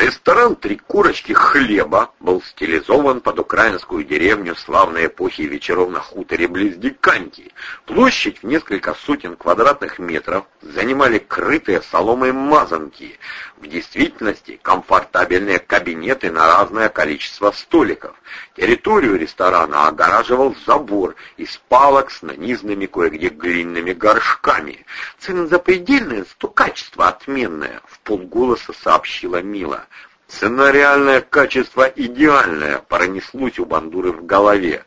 Ресторан «Три курочки хлеба» был стилизован под украинскую деревню славной эпохи вечеров на хуторе близ Диканьки. Площадь в несколько сотен квадратных метров занимали крытые соломой мазанки. В действительности комфортабельные кабинеты на разное количество столиков. Территорию ресторана огораживал забор из палок с нанизанными кое-где глиняными горшками. Цены запредельные, то качество отменное, в полголоса сообщила Мила. Цена качество идеальное, пронеслось у Бандуры в голове.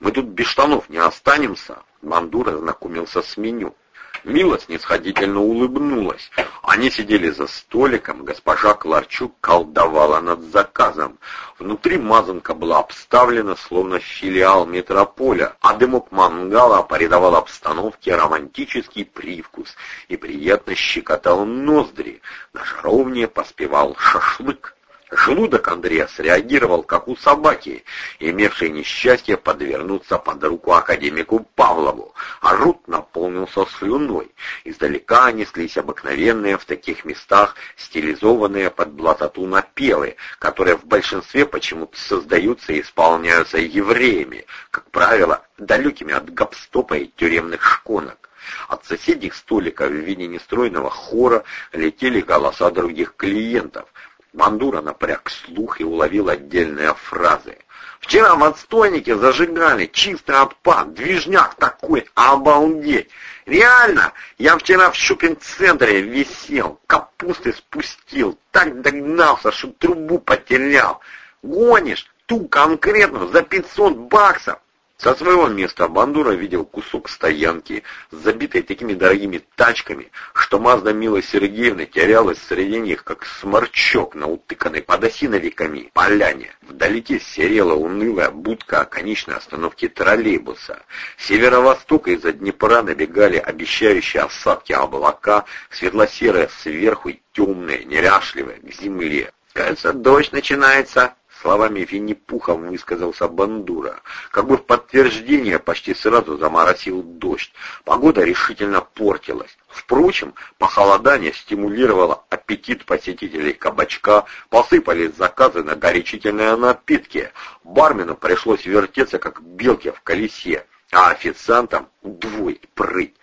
Мы тут без штанов не останемся. Бандура знакомился с меню. Мила снисходительно улыбнулась. Они сидели за столиком, госпожа Кларчук колдовала над заказом. Внутри мазанка была обставлена, словно филиал метрополя, а дымок мангала придавал обстановке романтический привкус и приятно щекотал ноздри. На жаровне поспевал шашлык. Желудок Андрея среагировал, как у собаки, имевшей несчастье подвернуться под руку академику Павлову, а рот наполнился слюной. Издалека неслись обыкновенные в таких местах стилизованные под блатоту напевы, которые в большинстве почему-то создаются и исполняются евреями, как правило, далекими от гопстопа и тюремных шконок. От соседних столиков в виде нестройного хора летели голоса других клиентов, Мандура напряг слух и уловил отдельные фразы. «Вчера в отстойнике зажигали, чистый отпад, движняк такой, обалдеть! Реально, я вчера в шопинг-центре висел, капусты спустил, так догнался, что трубу потерял. Гонишь, ту конкретно за 500 баксов!» Со своего места Бандура видел кусок стоянки, забитой такими дорогими тачками, что Мазда Мила Сергеевна терялась среди них, как сморчок на утыканной подосиновиками поляне. Вдалеке серела унылая будка конечной остановки троллейбуса. С северо-востока из-за Днепра набегали обещающие осадки облака, светло-серые сверху и темные, неряшливые, к земле. «Кажется, дождь начинается», Словами Винни-Пуха высказался Бандура. Как бы в подтверждение почти сразу заморосил дождь. Погода решительно портилась. Впрочем, похолодание стимулировало аппетит посетителей кабачка, посыпались заказы на горячительные напитки. Бармену пришлось вертеться, как белки в колесе, а официантам удвоить прыть.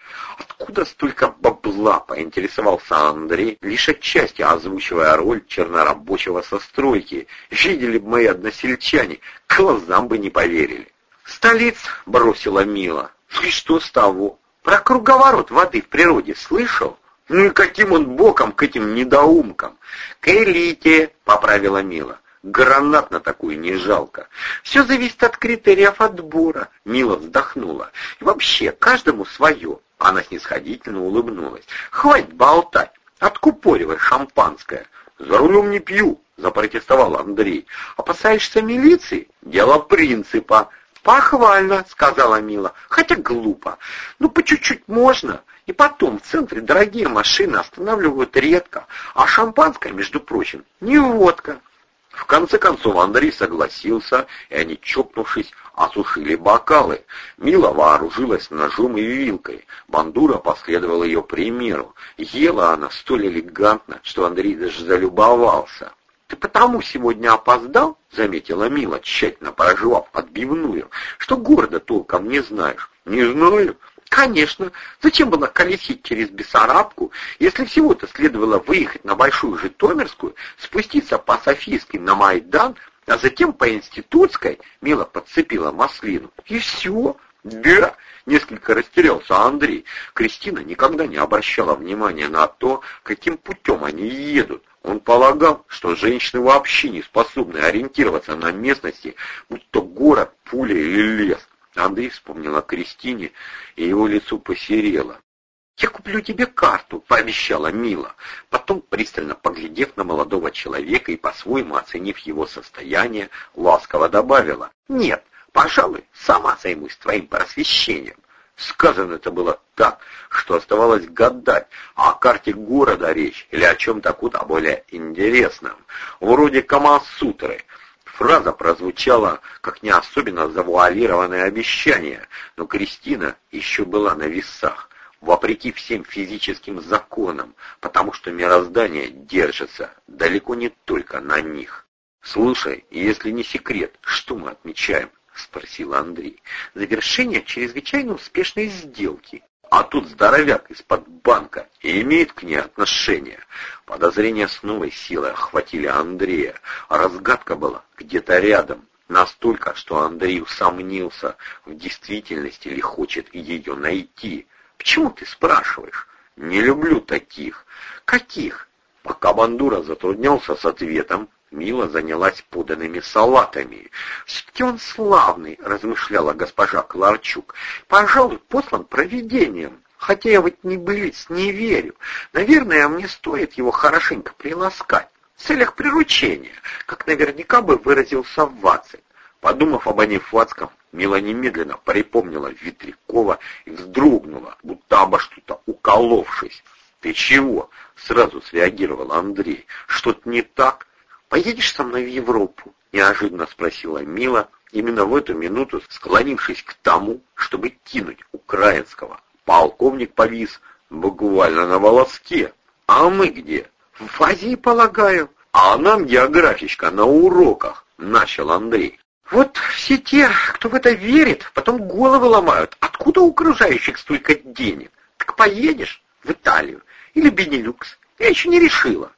Откуда столько бабла, поинтересовался Андрей, лишь отчасти озвучивая роль чернорабочего со стройки. Видели бы мои односельчане, глазам бы не поверили. Столиц бросила Мила. И что с того? Про круговорот воды в природе слышал? Ну и каким он боком к этим недоумкам? К элите, поправила Мила. Гранат на такую не жалко. Все зависит от критериев отбора. Мила вздохнула. И вообще, каждому свое. Она снисходительно улыбнулась. «Хватит болтать! Откупоривай шампанское!» «За рулем не пью!» — запротестовал Андрей. «Опасаешься милиции? Дело принципа!» «Похвально!» — сказала Мила. «Хотя глупо. Ну, по чуть-чуть можно. И потом, в центре дорогие машины останавливают редко. А шампанское, между прочим, не водка. В конце концов Андрей согласился, и они, чокнувшись, осушили бокалы. Мила вооружилась ножом и вилкой. Бандура последовала ее примеру. Ела она столь элегантно, что Андрей даже залюбовался. «Ты потому сегодня опоздал?» — заметила Мила, тщательно проживав отбивную, — «что города толком не знаешь». «Не знаю. Конечно. Зачем было колесить через Бессарабку, если всего-то следовало выехать на Большую Житомирскую, спуститься по Софийской на Майдан, а затем по Институтской, мило подцепила маслину. И все. Да, несколько растерялся Андрей. Кристина никогда не обращала внимания на то, каким путем они едут. Он полагал, что женщины вообще не способны ориентироваться на местности, будь то город, пуля или лес. Андрей вспомнил о Кристине, и его лицо посерело. «Я куплю тебе карту», — пообещала Мила. Потом, пристально поглядев на молодого человека и по-своему оценив его состояние, ласково добавила. «Нет, пожалуй, сама займусь твоим просвещением». Сказано это было так, что оставалось гадать, о карте города речь или о чем-то куда более интересном, вроде Камасутры. Фраза прозвучала, как не особенно завуалированное обещание, но Кристина еще была на весах. вопреки всем физическим законам, потому что мироздание держится далеко не только на них. «Слушай, если не секрет, что мы отмечаем?» — спросил Андрей. «Завершение чрезвычайно успешной сделки. А тут здоровяк из-под банка и имеет к ней отношение. Подозрения с новой силой охватили Андрея, разгадка была где-то рядом. Настолько, что Андрей усомнился, в действительности ли хочет ее найти. «Почему ты спрашиваешь?» «Не люблю таких». «Каких?» Пока Бандура затруднялся с ответом, Мила занялась поданными салатами. «Все-таки он славный», — размышляла госпожа Кларчук. «Пожалуй, послан провидением. Хотя я вот не былиц не верю. Наверное, мне стоит его хорошенько приласкать. В целях приручения, как наверняка бы выразился Вацель. Подумав об Анифатском, Мила немедленно припомнила Ветрякова и вздрогнула, будто обо что-то уколовшись. «Ты чего?» — сразу среагировал Андрей. «Что-то не так?» «Поедешь со мной в Европу?» — неожиданно спросила Мила, именно в эту минуту склонившись к тому, чтобы кинуть украинского. Полковник повис буквально на волоске. «А мы где?» «В Азии, полагаю». «А нам географичка на уроках», — начал Андрей. «Вот все те, кто в это верит, потом головы ломают. Откуда у окружающих столько денег? Так поедешь в Италию или Бенилюкс? Я еще не решила».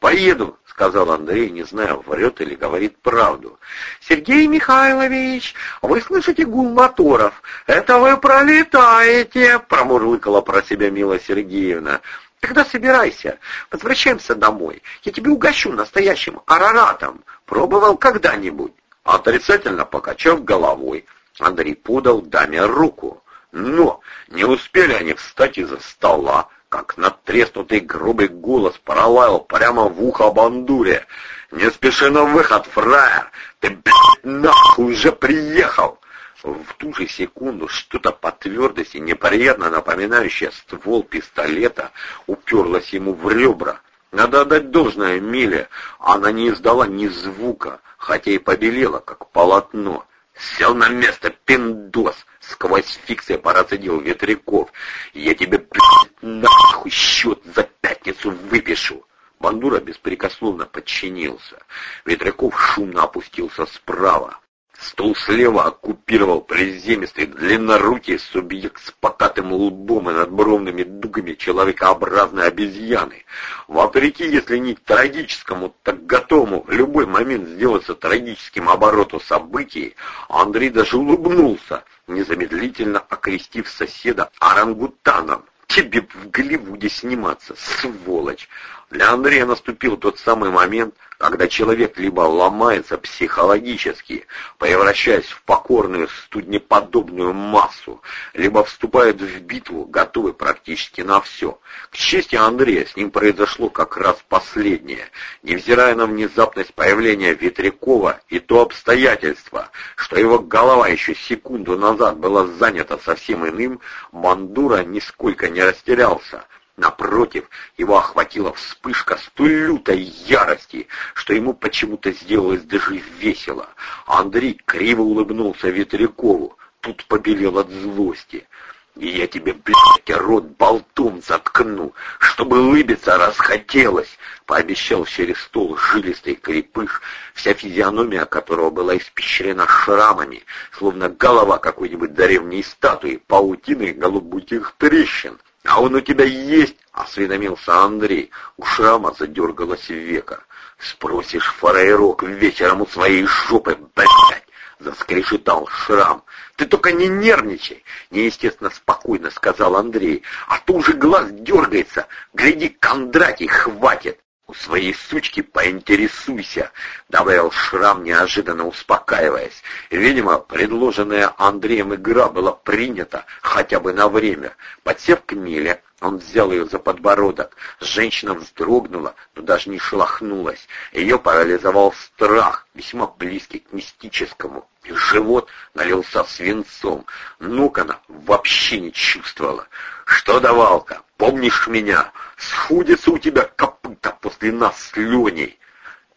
«Поеду», — сказал Андрей, не зная, врет или говорит правду. «Сергей Михайлович, вы слышите гул моторов? Это вы пролетаете!» — промурлыкала про себя Мила Сергеевна. «Тогда собирайся, возвращаемся домой. Я тебе угощу настоящим араратом. Пробовал когда-нибудь?» Отрицательно покачав головой, Андрей подал даме руку. Но не успели они встать из-за стола, как надтреснутый грубый голос пролаял прямо в ухо бандуре. «Не спеши на выход, фраер! Ты, блядь, нахуй уже приехал!» В ту же секунду что-то по твердости, неприятно напоминающее ствол пистолета, уперлось ему в ребра. Надо отдать должное Миле, она не издала ни звука, хотя и побелела, как полотно. «Сел на место, пиндос!» Сквозь фиксы процедил Ветряков. «Я тебе, блядь, нахуй счет за пятницу выпишу!» Бандура беспрекословно подчинился. Ветряков шумно опустился справа. Стол слева оккупировал приземистый длиннорукий субъект с покатым лбом и надбровными дугами человекообразной обезьяны. Вопреки, если не трагическому, так готовому в любой момент сделаться трагическим обороту событий, Андрей даже улыбнулся, незамедлительно окрестив соседа орангутаном. «Тебе в Голливуде сниматься, сволочь!» Для Андрея наступил тот самый момент, когда человек либо ломается психологически, превращаясь в покорную студнеподобную массу, либо вступает в битву, готовый практически на все. К чести Андрея, с ним произошло как раз последнее. Невзирая на внезапность появления Ветрякова и то обстоятельство, что его голова еще секунду назад была занята совсем иным, Мандура нисколько не растерялся. Напротив, его охватила вспышка столь лютой ярости, что ему почему-то сделалось даже весело. Андрей криво улыбнулся Ветрякову, тут побелел от злости. И я тебе, блядь, рот болтом заткну, чтобы улыбиться расхотелось, — пообещал через стол жилистый крепыш, вся физиономия которого была испещрена шрамами, словно голова какой-нибудь древней статуи, паутиной голубутих трещин. «А он у тебя есть?» — осведомился Андрей. У шрама задергалось века. «Спросишь, фарейрок, вечером у своей жопы, блядь!» — заскрешетал шрам. «Ты только не нервничай!» — неестественно спокойно сказал Андрей. «А то уже глаз дергается! Гляди, Кондратий хватит!» «У своей сучки поинтересуйся», — добавил Шрам, неожиданно успокаиваясь. Видимо, предложенная Андреем игра была принята хотя бы на время. Подсев к Миле, он взял ее за подбородок. Женщина вздрогнула, но даже не шелохнулась. Ее парализовал страх, весьма близкий к мистическому. И живот налился свинцом. Ног она вообще не чувствовала. «Что, давалка, помнишь меня? Схудится у тебя копыта после нас с Леней!»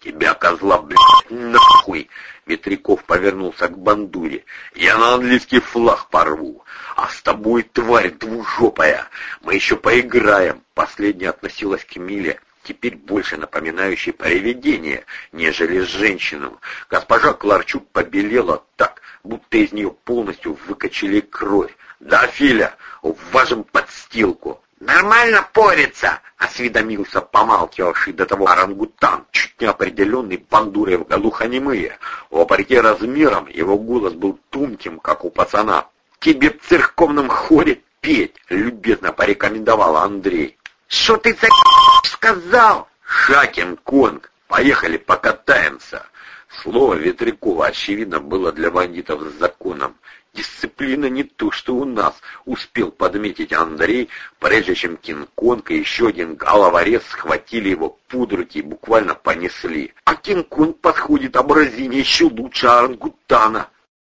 «Тебя, козла, блядь, нахуй!» Ветряков повернулся к бандуре. «Я на английский флаг порву, а с тобой, тварь двужопая, мы еще поиграем!» Последняя относилась к Миле, теперь больше напоминающей привидение, нежели женщину. Госпожа Кларчук побелела так, будто из нее полностью выкачали кровь. «Да, Филя, в вашем подстилку!» «Нормально порится!» — осведомился помалкивавший до того орангутан, чуть неопределенный бандурой в глухонемые. Вопреки размерам его голос был тонким, как у пацана. «Тебе в церковном хоре петь!» — любезно порекомендовал Андрей. «Что ты за сказал?» «Шакин Конг! Поехали покатаемся!» Слово Ветрякова, очевидно, было для бандитов законом. Дисциплина не то, что у нас, успел подметить Андрей, прежде чем Кинг-Конг и еще один головорез схватили его под и буквально понесли. А Кинг-Конг подходит образине еще лучше орангутана.